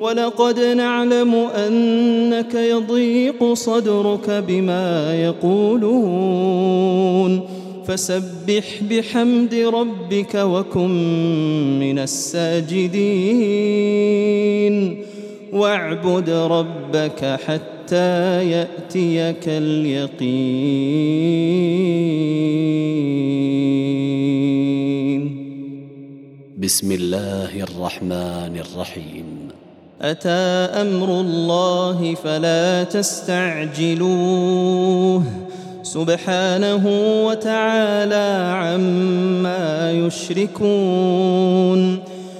ولقد نعلم أنك يضيق صدرك بما يقولون. فسبح بحمد ربك وكن من الساجدين. واعبد ربك حتى يأتيك اليقين. بسم الله الرحمن الرحيم. أتى أمر الله فلا تستعجلوه. سبحانه وتعالى عما يشركون.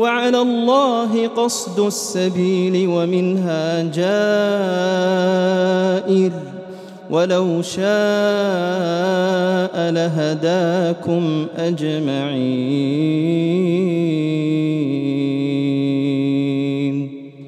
وعلى الله قصد السبيل ومنها جائر. ولو شاء لهداكم أجمعين.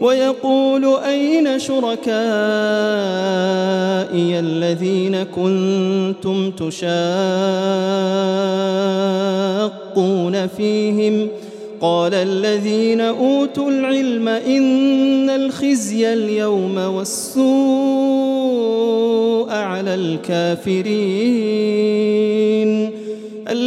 ويقول أين شركائي الذين كنتم تشاقون فيهم؟ قال الذين أوتوا العلم إن الخزي اليوم والسوء على الكافرين.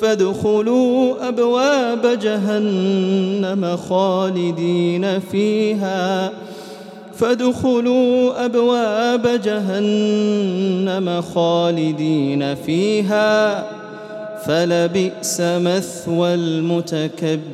فادخلوا أبواب جهنم خالدين فيها. فادخلوا أبواب جهنم خالدين فيها. فلبئس مثوى المتكبرين.